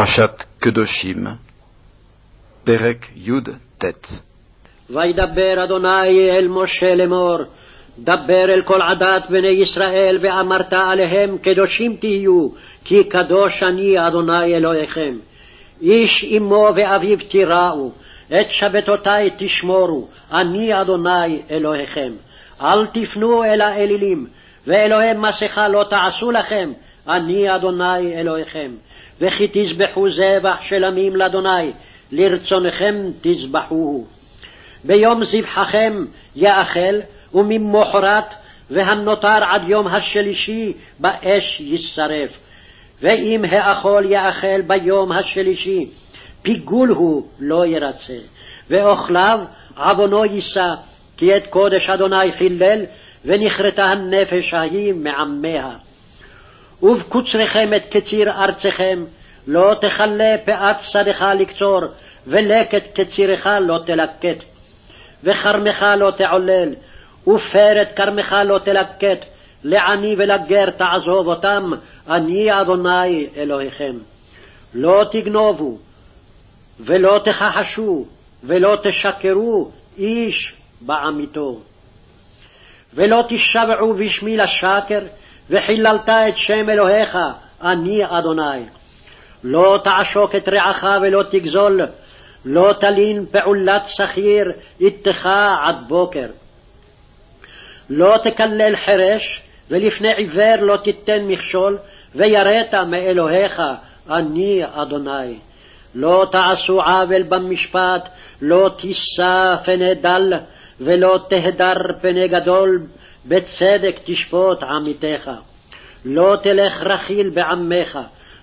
פרשת קדושים, פרק י"ט וידבר אדוני אל משה לאמור, דבר אל כל עדת בני ישראל, ואמרת עליהם קדושים תהיו, כי קדוש אני אדוני אלוהיכם. איש אמו ואביו תיראו, את שבתותי תשמורו, אני אדוני אלוהיכם. אל תפנו אל האלילים, ואלוהי מסכה לא תעשו לכם, אני אדוני אלוהיכם. וכי תזבחו זבח של עמים לאדוני, לרצונכם תזבחוהו. ביום זבחכם יאכל, וממוחרת, והנותר עד יום השלישי באש יישרף. ואם האכול יאכל ביום השלישי, פיגול הוא לא ירצה, ואוכליו עוונו יישא, כי את קודש אדוני חילל, ונכרתה הנפש ההיא מעמיה. ובקוצריכם את קציר ארצכם, לא תכלה פאת שדך לקצור, ולקט קצירך לא תלקט. וכרמך לא תעולל, ופרת כרמך לא תלקט, לעני ולגר תעזוב אותם, אני אדוני אלוהיכם. לא תגנובו, ולא תכחשו, ולא תשקרו איש בעמיתו. ולא תשבעו בשמי לשקר, וחיללת את שם אלוהיך, אני אדוני. לא תעשוק את רעך ולא תגזול, לא תלין פעולת שכיר איתך עד בוקר. לא תקלל חרש, ולפני עיוור לא תיתן מכשול, ויראת מאלוהיך, אני אדוני. לא תעשו עוול במשפט, לא תישא פני דל, ולא תהדר פני גדול, בצדק תשפוט עמיתך. לא תלך רכיל בעמך,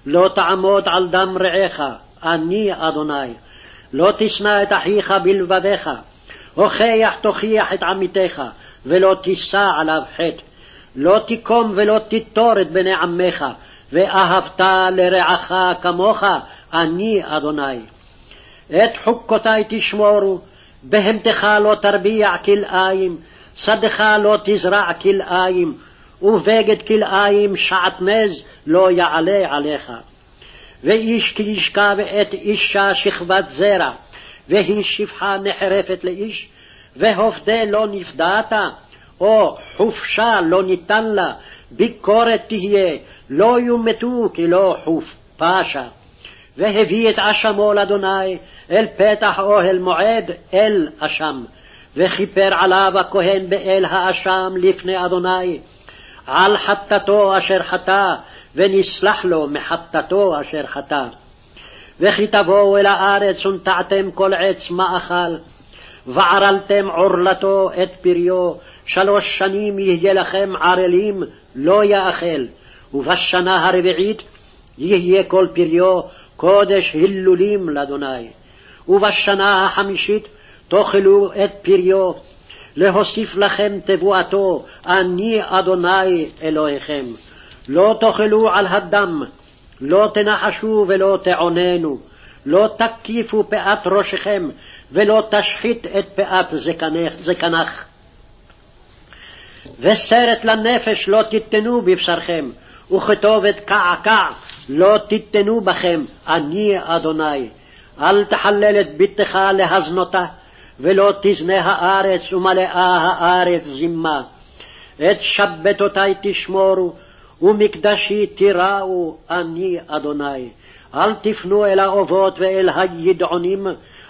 לא תעמוד על דם רעך, אני אדוני. לא תשנא את אחיך בלבביך, הוכח תוכיח את עמיתך, ולא תישא עליו חטא. לא תקום ולא תיטור את בני עמך, ואהבת לרעך כמוך, אני אדוני. את חוקותי תשמורו, בהמתך לא תרביע כלאיים, שדך לא תזרע כלאיים, ובגד כלאיים שעטנז לא יעלה עליך. ואיש כי ישכב את אישה שכבת זרע, והיא שפחה נחרפת לאיש, והופדה לא נפדעת, או חופשה לא ניתן לה, ביקורת תהיה, לא יומתו כי לא חוף פשע. והביא את אשמו לאדוני אל פתח אוהל מועד אל אשם, וכיפר עליו הכהן באל האשם לפני אדוני, על חטאתו אשר חטא, ונסלח לו מחטאתו אשר חטא. וכי תבואו אל הארץ ונטעתם כל עץ מאכל, וערלתם עורלתו את פריו, שלוש שנים יהיה לכם ערלים, לא יאכל, ובשנה הרביעית יהיה כל פריו קודש הילולים לאדוני. ובשנה החמישית תאכלו את פריו, להוסיף לכם תבואתו, אני אדוני אלוהיכם. לא תאכלו על הדם, לא תנחשו ולא תעוננו, לא תקיפו פאת ראשכם, ולא תשחית את פאת זקנך. וסרט לנפש לא תיתנו בבשרכם, וכתובת קעקע לא תיתנו בכם, אני אדוני. אל תחלל את ביתך להזנותה, ולא תזנה הארץ ומלאה הארץ זימה. את שבתותי תשמורו, ומקדשי תיראו, אני אדוני. אל תפנו אל האובות ואל הידעונים,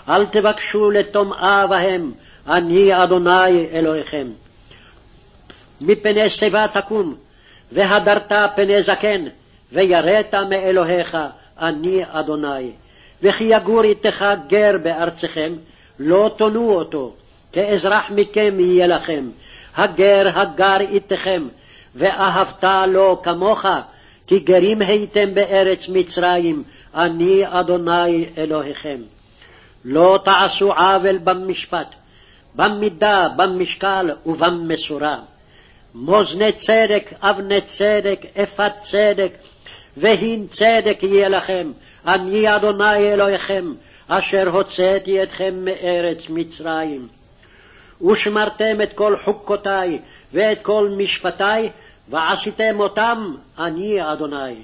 אל תבקשו לטומאה בהם, אני אדוני אלוהיכם. מפני שיבה תקום, והדרת פני זקן, ויראת מאלוהיך, אני אדוני. וכי יגור איתך גר בארצכם, לא תונו אותו, כאזרח מכם יהיה לכם, הגר הגר איתכם, ואהבת לו כמוך, כי גרים הייתם בארץ מצרים, אני אדוני אלוהיכם. לא תעשו עוול במשפט, במידה, במשקל ובמשורה. מאזני צדק, אבני צדק, אפת צדק, והין צדק יהיה לכם, אני אדוני אלוהיכם, אשר הוצאתי אתכם מארץ מצרים. ושמרתם את כל חוקותי ואת כל משפטי, ועשיתם אותם, אני אדוני.